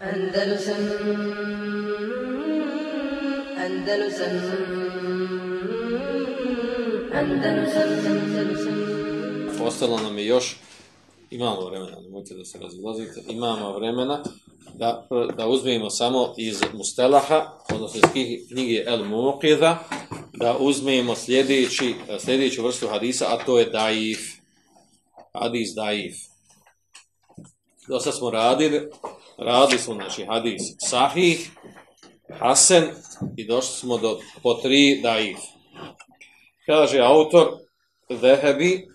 Andalusam Andalusam Andalusam Andalusam Ostalo nam je još, imamo vremena, nemojte da se razilazite, imamo vremena da, da uzmemo samo iz Mustelaha, odnosno iz knjige El Muqidha, da uzmemo sljedeći, sljedeću vrstu hadisa, a to je Daif. Hadis Daif. Do sad smo radili, radili smo, znači, hadis Sahih, hasen i došli smo do po tri Daif. Kaže autor Vehebi,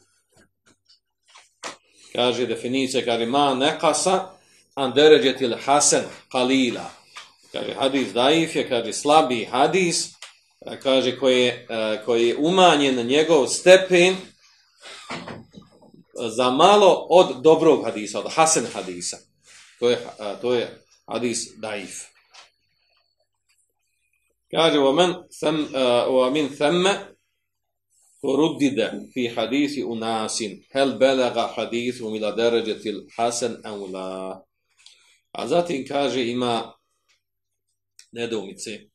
kaže definicija, kaže ma nekasa an deređetil Hasan kalila. Kaže hadis Daif je, kaže slabi hadis, kaže koji je, koji je umanjen na njegov stepen za malo od dobrog hadisa, od hasen hadisa. To je, to je hadis daif. Kaže, wa men tham, wa min thamme turuddide fi hadisi unasin hel belaga hadisu mila deređetil hasen la. A zatim kaže, ima nedoumice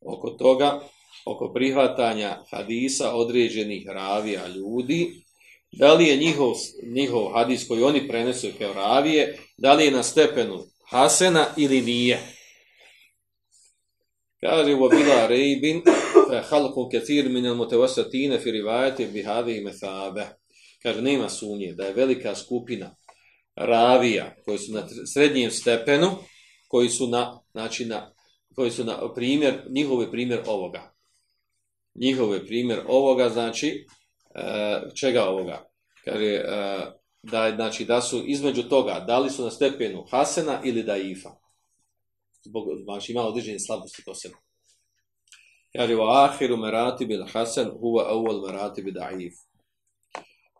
oko toga, oko prihvatanja hadisa određenih ravija ljudi, da li je njihov, njihov hadis koji oni prenesu kao ravije, da li je na stepenu Hasena ili nije. Kaže u bila rejbin, halku ketir minel mutevasatine fi rivajati bihadi i methabe. Kaže, nema sumnje da je velika skupina ravija koji su na srednjem stepenu, koji su na, znači na koji su na primjer, njihov je primjer ovoga. Njihov je primjer ovoga, znači, E, čega ovoga? Kaže, e, da, znači, da su između toga, da li su na stepenu Hasena ili Daifa. Zbog, znači, ima određene slabosti to se. Kaže, wa ahiru merati bil Hasan huwa awwal merati bil Daif.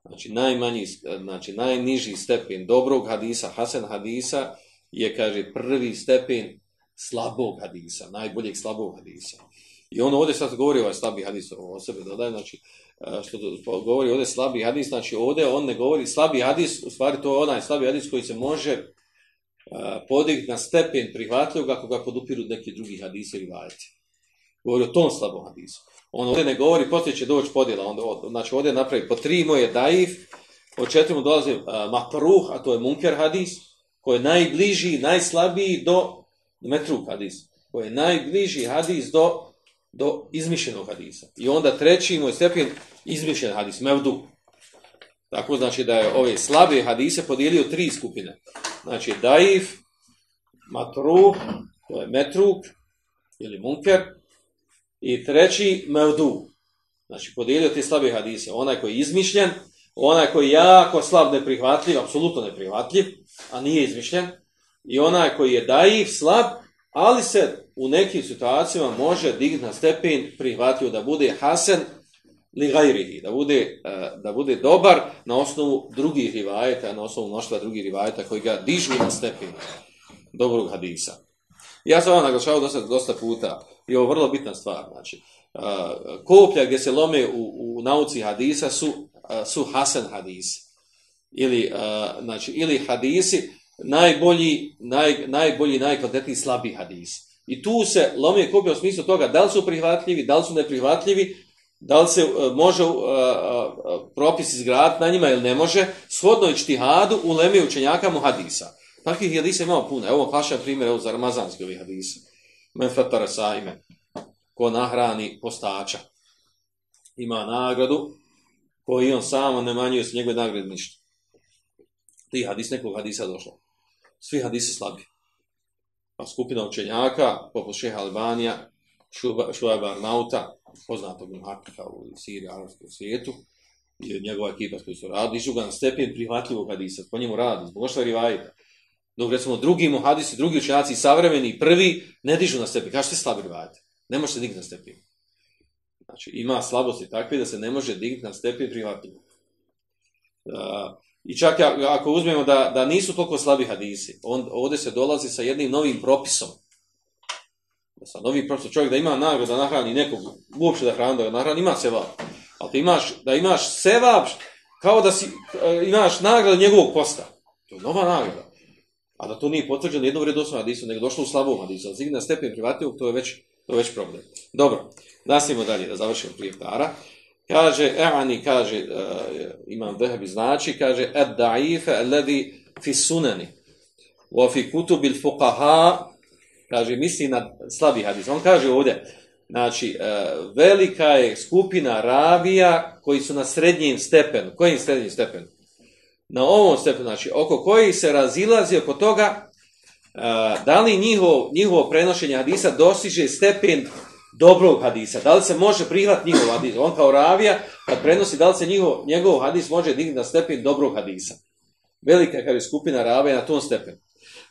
Znači, najmanji, znači, najniži stepen dobrog hadisa, Hasan hadisa, je, kaže, prvi stepen slabog hadisa, najboljeg slabog hadisa. I on ovdje sad govori ovaj slabi hadis o sebe, dodaje, znači, što govori ovdje slabi hadis, znači ovdje on ne govori slabi hadis, u stvari to je onaj slabi hadis koji se može podigiti na stepen prihvatljivog ako ga podupiru neki drugi hadise i vajeti. Govori o tom slabom hadisu. On ovdje ne govori, poslije će doći podjela, onda, znači ovdje napravi po tri moje daif, po četiri mu dolazi makruh, a to je munker hadis, koji je najbliži, najslabiji do metruk hadis, koji je najbliži hadis do, do izmišljenog hadisa. I onda treći moj stepen izmišljen hadis, mevdu. Tako znači da je ove slabe hadise podijelio tri skupine. Znači daif, matru, to je metruk ili munker, i treći mevdu. Znači podijelio te slabe hadise. Onaj koji je izmišljen, onaj koji je jako slab neprihvatljiv, apsolutno neprihvatljiv, a nije izmišljen, i onaj koji je daif, slab, ali se u nekim situacijama može digna na stepen prihvatio da bude hasen li gajrihi, da bude, e, da bude dobar na osnovu drugih rivajeta, na osnovu mnoštva drugih rivajeta koji ga dižu na stepen dobrog hadisa. Ja sam vam naglašao dosta, dosta puta i ovo je vrlo bitna stvar. Znači, e, koplja gdje se lome u, u nauci hadisa su, e, su hasen hadisi. Ili, znači, ili hadisi najbolji, naj, najbolji, najkvalitetniji slabi hadis. I tu se lomije kupe u smislu toga da li su prihvatljivi, da li su neprihvatljivi, da li se uh, može uh, uh, propis izgraditi na njima ili ne može, shodno i čtihadu u leme učenjaka mu hadisa. Takvih hadisa imamo puno. Evo paša primjer evo, za ramazanski ovih hadisa. Men fetara saime. Ko nahrani postača. Ima nagradu koji on samo ne manjuje s njegove nagrade ništa. Ti hadis nekog hadisa došlo svi hadisi slabi. Pa skupina učenjaka, poput šeha Albanija, Šuaba Arnauta, poznatog muhakika u Siriji, Arabskom svijetu, i njegova ekipa koji su radili, išu ga na stepen prihvatljivog hadisa, po njemu radi, zbog što rivajita. Dok recimo drugi muhadisi, drugi učenjaci, savremeni, prvi, ne dižu na stepen. Kaži ti slabi rivajta? Ne može se digiti na stepen. Znači, ima slabosti takve da se ne može digiti na stepen prihvatljivog. Uh, I čak ako uzmemo da, da nisu toliko slabi hadisi, on, ovdje se dolazi sa jednim novim propisom. Sa novim propisom. Čovjek da ima nagradu da nahrani nekog, uopšte da hrani da ga nahrani, ima sevap. Ali ti imaš, da imaš sevap kao da si, e, imaš nagradu njegovog posta. To je nova nagrada. A da to nije potvrđeno jednom redosnom hadisu, nego došlo u slabom hadisu, ali na stepen privatnog, to je već, to je već problem. Dobro, nastavimo dalje, da završimo prije ftara. Kaže, E'ani, kaže, uh, imam vehebi znači, kaže, ed da'ife alladhi fi sunani, wa fi kutubil fuqaha, kaže, misli na slabi hadis. On kaže ovdje, znači, uh, velika je skupina ravija koji su na srednjem stepenu. Kojim srednjim stepenu? Na ovom stepenu, znači, oko koji se razilazi oko toga, uh, da li njihovo, njihovo prenošenje hadisa dosiže stepen dobrog hadisa, da li se može prihvat njihov hadis, on kao ravija, kad prenosi, da li se njihov, njegov hadis može dignuti na stepen dobrog hadisa. Velika je skupina ravija na tom stepenu.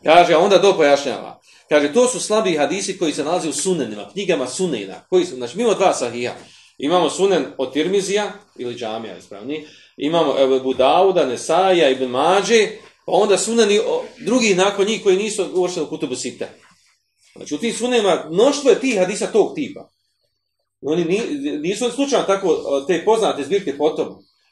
Kaže, a onda to pojašnjava. Kaže, to su slabi hadisi koji se nalaze u sunenima, knjigama sunena, koji su, znači, mimo dva sahija. Imamo sunen od Tirmizija, ili džamija, ispravni, imamo evo, Budauda, Nesaja, Ibn Mađe, pa onda suneni drugi nakon njih koji nisu uvršeni u kutubu sita. Znači u tim sunema mnoštvo je tih hadisa tog tipa. Oni nisu slučajno tako e, te poznate zbirke potom.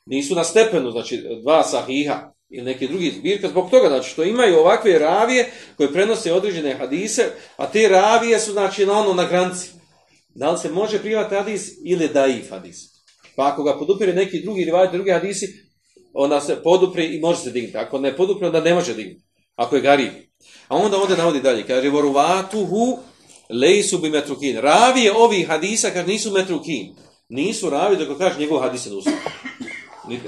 Nisu na stepenu, znači dva sahiha ili neke drugi zbirke. Zbog toga, znači što imaju ovakve ravije koje prenose određene hadise, a te ravije su znači na ono na granci. Da li se može privati hadis ili daif hadis. Pa ako ga podupire neki drugi rivajte, drugi hadisi, onda se podupri i može se dignuti. Ako ne podupre, onda ne može dignuti. Ako je garib. A onda ovdje navodi dalje, kaže, voruvatuhu lejsu bi metrukin. Ravije ovih hadisa, kaže, nisu metrukin. Nisu ravi, dok kaže, njegov hadis se ne uzima.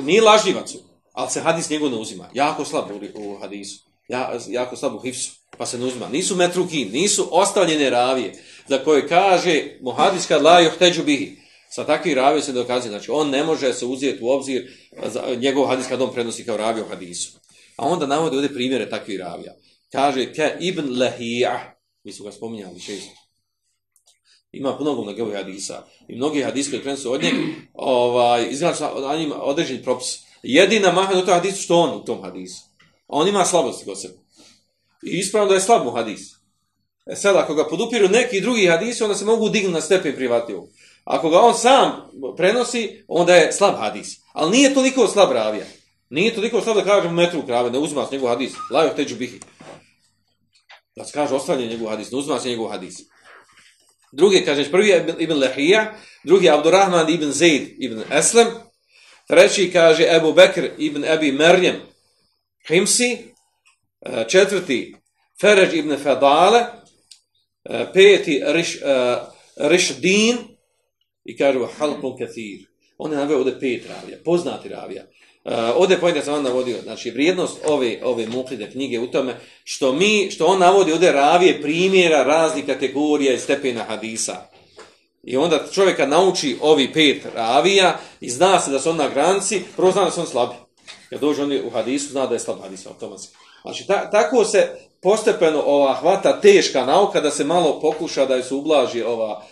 Nije lažljivac, ali se hadis njegov ne uzima. Jako slab u, u hadisu. Ja, jako slab u hifsu, pa se ne uzima. Nisu metrukin, nisu ostavljene ravije, za koje kaže, muhadis kad la johteđu bihi. Sa takvih ravije se dokazuje, znači, on ne može se uzeti u obzir za njegov hadis kad on prenosi kao ravije u hadisu. A onda navodi ovdje primjere takvih ravija kaže ke ibn Lahija, mi su ga spominjali često. Ima mnogo mnogo hadisa. I mnogi hadisi koji krenu od njega, ovaj, izgleda na njima određeni propis. Jedina maha u tom hadisu što on u tom hadisu. On ima slabosti kod sebe. I ispravno da je slab mu hadis. E sad, ako ga podupiru neki drugi hadisi, onda se mogu dignuti na stepen privatiju. Ako ga on sam prenosi, onda je slab hadis. Ali nije toliko slab ravija. Nije toliko slab da kažemo metru krave, ne uzima s njegov hadis. Lajo teđu bihi da se kaže ostavlja njegov hadis, ne uzma se njegov hadis. Drugi, kažeš, prvi je Ibn Lahija, drugi je Abdurrahman ibn Zaid ibn Eslem, treći kaže Ebu Bekr ibn Ebi Merjem Himsi, e, četvrti Feređ ibn Fedale, e, peti Riš, e, Rišdin i kaže Halpun Kathir. On je naveo ovdje pet ravija, poznati ravija. Uh, ovdje pojede da sam on navodio, znači vrijednost ove, ove muklide knjige u tome što mi, što on navodi ovdje ravije primjera raznih kategorija i stepena hadisa. I onda čovjeka nauči ovi pet ravija i zna se da su on na granci, prvo zna da su on slabi. Kad dođe oni u hadisu, zna da je slab hadis automatski. Znači, ta, tako se postepeno ova hvata teška nauka da se malo pokuša da se ublaži ova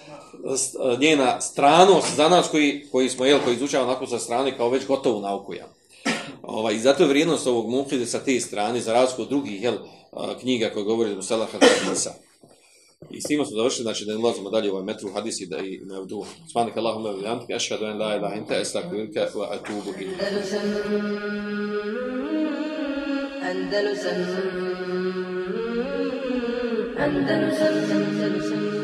njena stranost za nas koji, koji smo, jel, koji izučavamo onako sa strane kao već gotovu nauku, jel. Ovaj, I zato je vrijednost ovog mufide sa te strane, za razliku od drugih jel, knjiga koje govori o Salaha Hadisa. I s tim smo završili, znači da ne ulazimo dalje u ovaj metru hadisi da i ne vdu. Smanik Allahum evo jantik, ašhadu en la ilaha inta, estakvirka wa atubu ila. Andalusam Andalusam Andalusam Andalusam